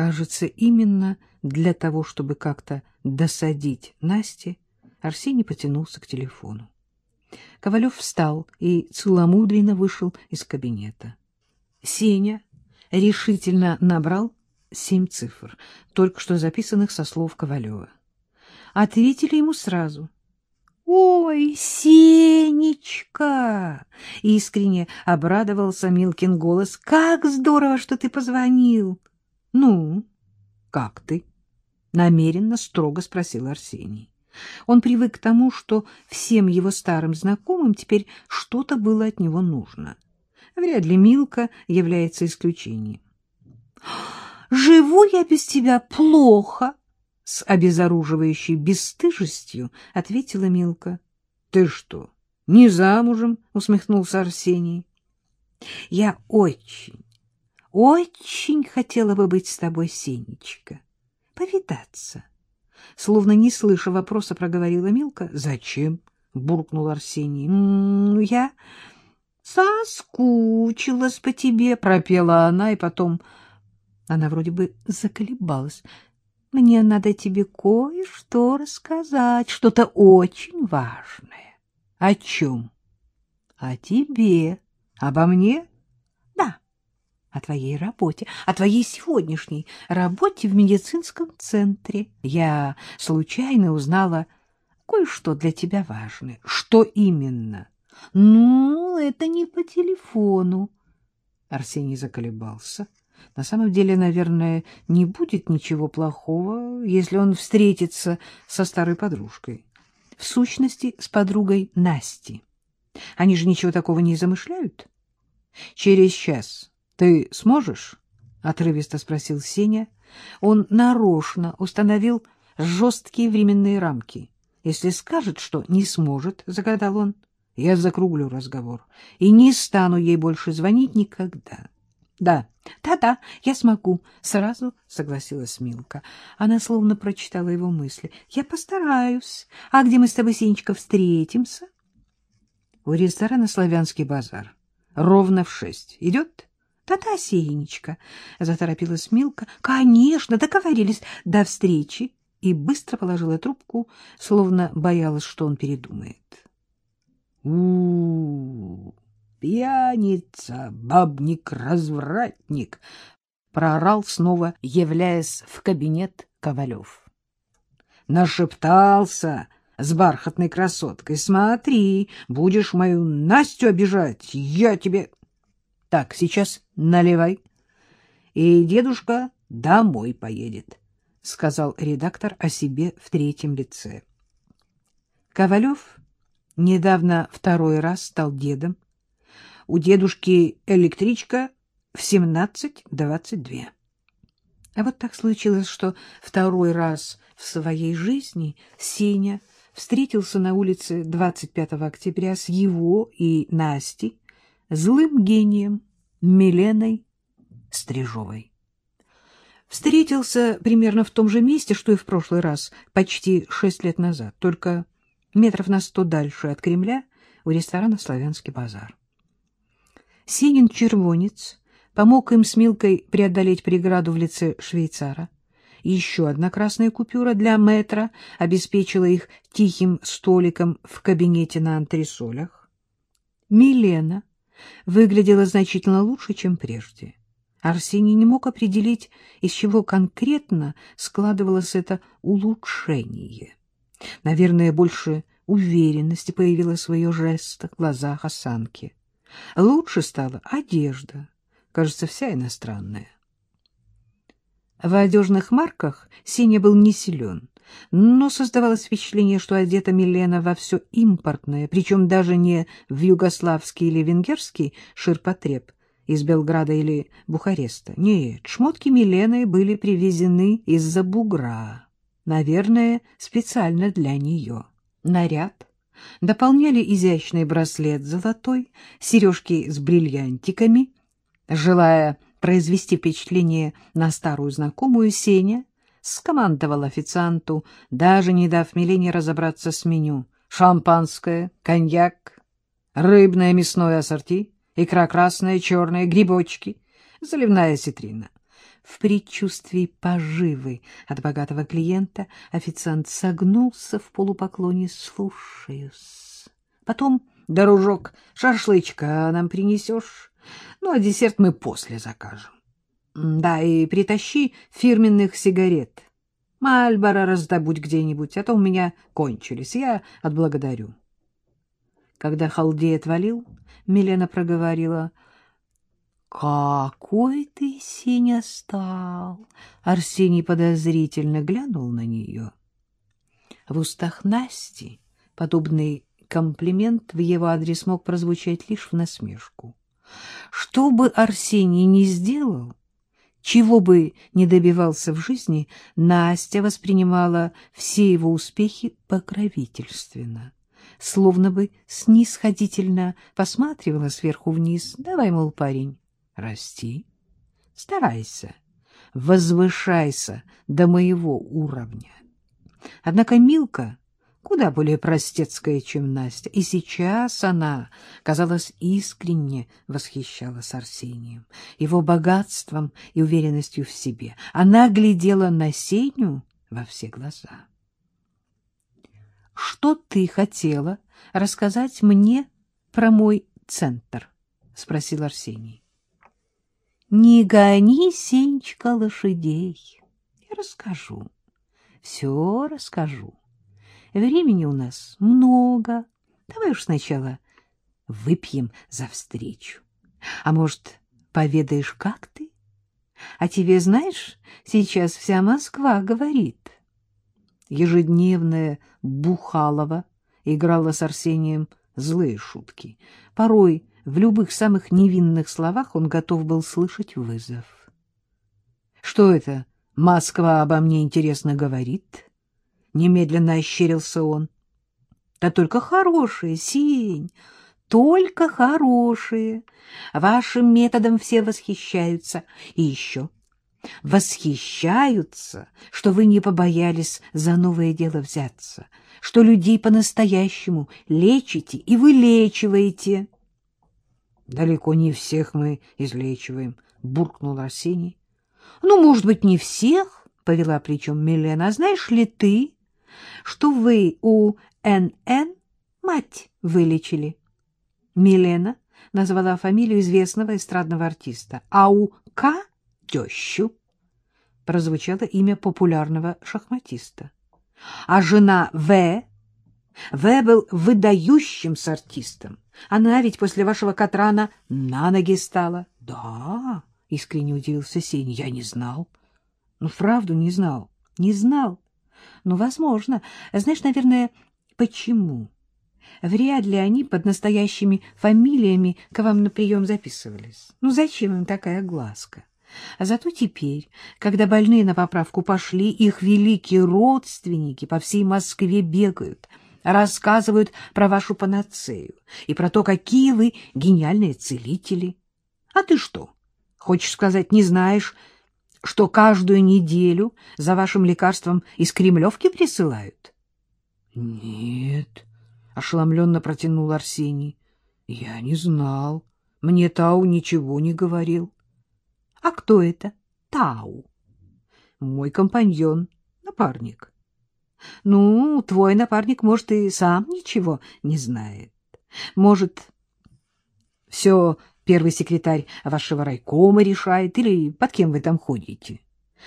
Кажется, именно для того, чтобы как-то досадить Насте, Арсений потянулся к телефону. Ковалев встал и целомудренно вышел из кабинета. Сеня решительно набрал семь цифр, только что записанных со слов Ковалева. Ответили ему сразу. «Ой, Сенечка!» — искренне обрадовался Милкин голос. «Как здорово, что ты позвонил!» «Ну, как ты?» — намеренно строго спросил Арсений. Он привык к тому, что всем его старым знакомым теперь что-то было от него нужно. Вряд ли Милка является исключением. «Живу я без тебя плохо!» — с обезоруживающей бесстыжестью ответила Милка. «Ты что, не замужем?» — усмехнулся Арсений. «Я очень, очень хотела бы быть с тобой, Сенечка, повидаться. Словно не слыша вопроса, проговорила Милка. Зачем? буркнул Арсений. Ну, я соскучилась по тебе, пропела она, и потом она вроде бы заколебалась. Мне надо тебе кое-что рассказать, что-то очень важное. О чем? О тебе. Обо мне? О твоей работе, о твоей сегодняшней работе в медицинском центре. Я случайно узнала кое-что для тебя важное. Что именно? Ну, это не по телефону. Арсений заколебался. На самом деле, наверное, не будет ничего плохого, если он встретится со старой подружкой. В сущности, с подругой Насти. Они же ничего такого не замышляют. Через час ты сможешь? — отрывисто спросил Сеня. Он нарочно установил жесткие временные рамки. Если скажет, что не сможет, — загадал он, — я закруглю разговор и не стану ей больше звонить никогда. — Да, да-да, я смогу, — сразу согласилась Милка. Она словно прочитала его мысли. — Я постараюсь. А где мы с тобой, Сенечка, встретимся? — У ресторана «Славянский базар». Ровно в шесть. Идет? — да-да, Сенечка, — заторопилась Милка. — Конечно, договорились. До встречи. И быстро положила трубку, словно боялась, что он передумает. у у пьяница, бабник, развратник! — проорал снова, являясь в кабинет Ковалев. Нашептался с бархатной красоткой. Смотри, будешь мою Настю обижать, я тебе... Так, сейчас наливай. И дедушка домой поедет, — сказал редактор о себе в третьем лице. Ковалев недавно второй раз стал дедом. У дедушки электричка в 17.22. А вот так случилось, что второй раз в своей жизни Сеня встретился на улице 25 октября с его и Настей, злым гением Миленой Стрижовой. Встретился примерно в том же месте, что и в прошлый раз, почти шесть лет назад, только метров на сто дальше от Кремля у ресторана «Славянский базар». Синин червонец помог им с Милкой преодолеть преграду в лице швейцара. Еще одна красная купюра для метра обеспечила их тихим столиком в кабинете на антресолях. Милена выглядела значительно лучше, чем прежде. Арсений не мог определить, из чего конкретно складывалось это улучшение. Наверное, больше уверенности появилась в ее жестах, глазах, осанке. Лучше стала одежда, кажется, вся иностранная. В одежных марках Сеня был не силен, но создавалось впечатление, что одета Милена во все импортное, причем даже не в югославский или венгерский ширпотреб из Белграда или Бухареста. Нет, шмотки Милены были привезены из-за бугра, наверное, специально для нее. Наряд дополняли изящный браслет золотой, сережки с бриллиантиками. Желая произвести впечатление на старую знакомую, Сеня скомандовал официанту, даже не дав Милене разобраться с меню. Шампанское, коньяк, рыбное мясное ассорти, икра красная, черная, грибочки, заливная ситрина. в предчувствии поживы от богатого клиента, официант согнулся в полупоклоне «Слушаюсь». Потом, дорожок, шашлычка нам принесешь, ну, а десерт мы после закажем. Да, и притащи фирменных сигарет. Мальборо раздобудь где-нибудь, а то у меня кончились, я отблагодарю. Когда халдей отвалил, Милена проговорила — «Какой ты, Сеня, стал!» Арсений подозрительно глянул на нее. В устах Насти подобный комплимент в его адрес мог прозвучать лишь в насмешку. Что бы Арсений ни сделал, чего бы ни добивался в жизни, Настя воспринимала все его успехи покровительственно, словно бы снисходительно посматривала сверху вниз. «Давай, мол, парень, расти, старайся, возвышайся до моего уровня. Однако Милка куда более простецкая, чем Настя, и сейчас она, казалось, искренне восхищалась Арсением, его богатством и уверенностью в себе. Она глядела на Сеню во все глаза. — Что ты хотела рассказать мне про мой центр? — спросил Арсений. Не гони, Сенечка, лошадей. Я расскажу, все расскажу. Времени у нас много. Давай уж сначала выпьем за встречу. А может, поведаешь, как ты? А тебе, знаешь, сейчас вся Москва говорит. Ежедневная Бухалова играла с Арсением злые шутки. Порой в любых самых невинных словах он готов был слышать вызов. — Что это Москва обо мне интересно говорит? — немедленно ощерился он. — Да только хорошие, Сень, только хорошие. Вашим методом все восхищаются. И еще восхищаются, что вы не побоялись за новое дело взяться, что людей по-настоящему лечите и вылечиваете. Далеко не всех мы излечиваем, — буркнул Арсений. — Ну, может быть, не всех, — повела плечом Милена. — А знаешь ли ты, что вы у НН мать вылечили? Милена назвала фамилию известного эстрадного артиста, а у К — тещу. Прозвучало имя популярного шахматиста. А жена В в был выдающимся артистом. Она ведь после вашего Катрана на ноги стала. — Да, — искренне удивился Сень, — я не знал. — Ну, правду не знал. Не знал. Ну, возможно. Знаешь, наверное, почему? Вряд ли они под настоящими фамилиями к вам на прием записывались. Ну, зачем им такая глазка? А зато теперь, когда больные на поправку пошли, их великие родственники по всей Москве бегают — рассказывают про вашу панацею и про то, какие вы гениальные целители. А ты что, хочешь сказать, не знаешь, что каждую неделю за вашим лекарством из Кремлевки присылают? — Нет, — ошеломленно протянул Арсений. — Я не знал. Мне Тау ничего не говорил. — А кто это? Тау. — Мой компаньон, напарник. Ну, твой напарник, может, и сам ничего не знает. Может, все первый секретарь вашего райкома решает, или под кем вы там ходите.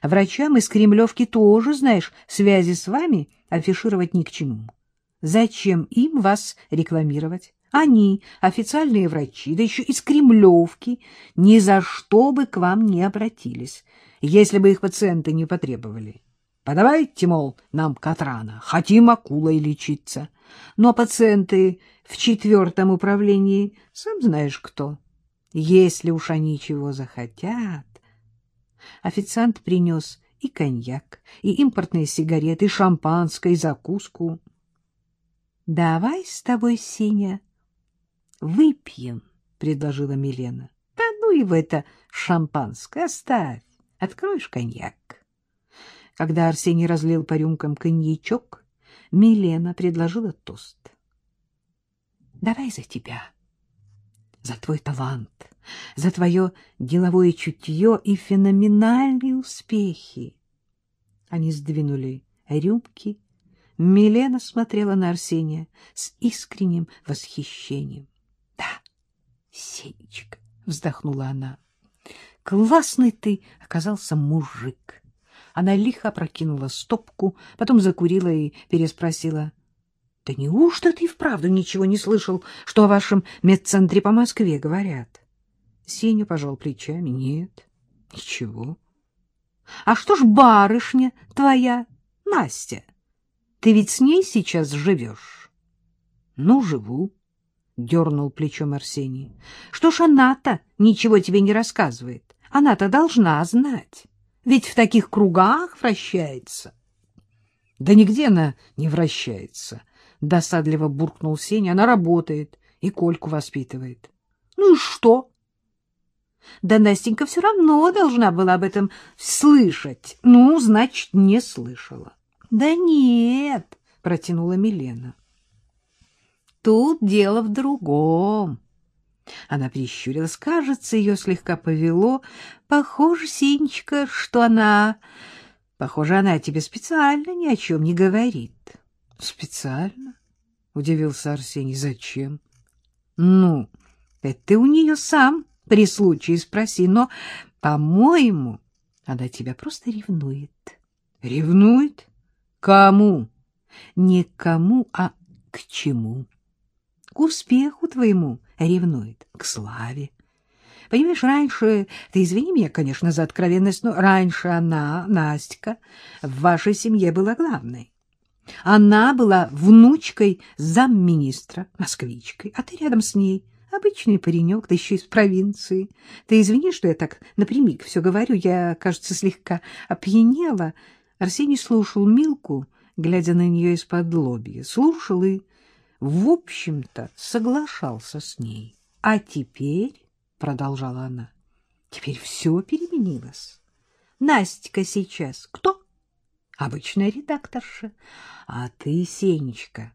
Врачам из Кремлевки тоже, знаешь, связи с вами афишировать ни к чему. Зачем им вас рекламировать? Они, официальные врачи, да еще из Кремлевки, ни за что бы к вам не обратились, если бы их пациенты не потребовали. Подавайте, мол, нам Катрана, хотим акулой лечиться. Но пациенты в четвертом управлении, сам знаешь кто. Если уж они чего захотят... Официант принес и коньяк, и импортные сигареты, и шампанское, и закуску. — Давай с тобой, Сеня, выпьем, — предложила Милена. — Да ну в это шампанское оставь, откроешь коньяк. Когда Арсений разлил по рюмкам коньячок, Милена предложила тост. — Давай за тебя, за твой талант, за твое деловое чутье и феноменальные успехи. Они сдвинули рюмки. Милена смотрела на Арсения с искренним восхищением. — Да, Сенечка, — вздохнула она, — классный ты оказался мужик. Она лихо прокинула стопку, потом закурила и переспросила. — Да неужто ты вправду ничего не слышал, что о вашем медцентре по Москве говорят? Сеня пожал плечами. — Нет, ничего. — А что ж барышня твоя, Настя? Ты ведь с ней сейчас живешь? — Ну, живу, — дернул плечом Арсений. — Что ж она-то ничего тебе не рассказывает? Она-то должна знать. Ведь в таких кругах вращается. — Да нигде она не вращается, — досадливо буркнул Сеня. Она работает и Кольку воспитывает. — Ну и что? — да Настенька все равно должна была об этом слышать. Ну, значит, не слышала. — Да нет, — протянула Милена. — Тут дело в другом. Она прищурилась. Кажется, ее слегка повело. Похоже, Синечка, что она... Похоже, она тебе специально ни о чем не говорит. — Специально? — удивился Арсений. — Зачем? — Ну, это ты у нее сам при случае спроси, но, по-моему, она тебя просто ревнует. Ревнует? Кому? Не к кому, а к чему? К успеху твоему ревнует, к славе. Понимаешь, раньше, ты извини меня, конечно, за откровенность, но раньше она, Настя, в вашей семье была главной. Она была внучкой замминистра, москвичкой, а ты рядом с ней — Обычный паренек, да еще из провинции. Ты извини, что я так напрямик все говорю. Я, кажется, слегка опьянела. Арсений слушал Милку, глядя на нее из-под лобья. Слушал и, в общем-то, соглашался с ней. А теперь, — продолжала она, — теперь все переменилось. Настя сейчас кто? Обычная редакторша. А ты, Сенечка,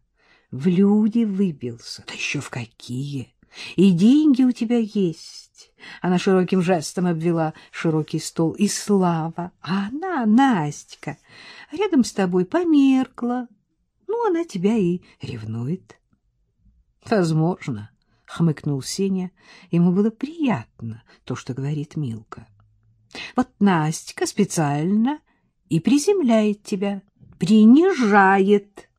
в люди выбился. Да еще в какие! И деньги у тебя есть. Она широким жестом обвела широкий стол. И слава. А она, Настя, рядом с тобой померкла. Ну, она тебя и ревнует. Возможно, — хмыкнул Сеня. Ему было приятно то, что говорит Милка. Вот Настя специально и приземляет тебя, принижает.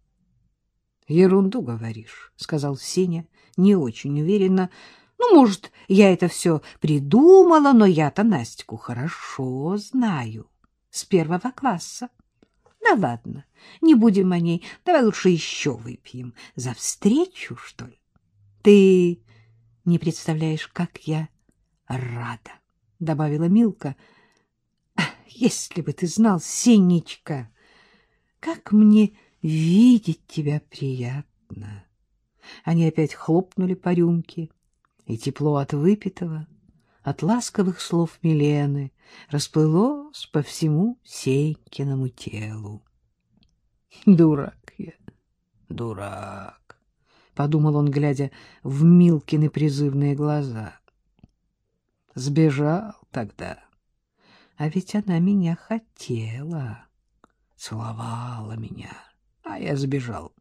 — Ерунду говоришь, — сказал Сеня не очень уверенно. Ну, может, я это все придумала, но я-то Настю хорошо знаю. С первого класса. Да ладно, не будем о ней. Давай лучше еще выпьем. За встречу, что ли? Ты не представляешь, как я рада, — добавила Милка. Если бы ты знал, Сенечка, как мне видеть тебя приятно. Они опять хлопнули по рюмке, и тепло от выпитого, от ласковых слов Милены расплылось по всему Сенькиному телу. «Дурак я, дурак!» — подумал он, глядя в Милкины призывные глаза. «Сбежал тогда, а ведь она меня хотела, целовала меня, а я сбежал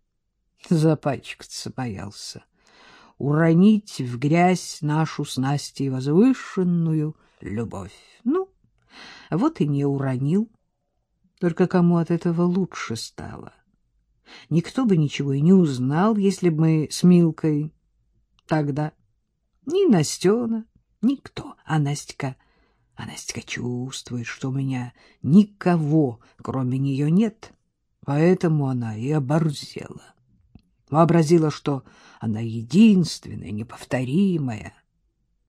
запачкаться боялся, уронить в грязь нашу с Настей возвышенную любовь. Ну, вот и не уронил. Только кому от этого лучше стало? Никто бы ничего и не узнал, если бы мы с Милкой тогда. Ни Настена, никто, а Настя... А Настя чувствует, что у меня никого, кроме нее, нет, поэтому она и оборзела. Вообразила, что она единственная, неповторимая,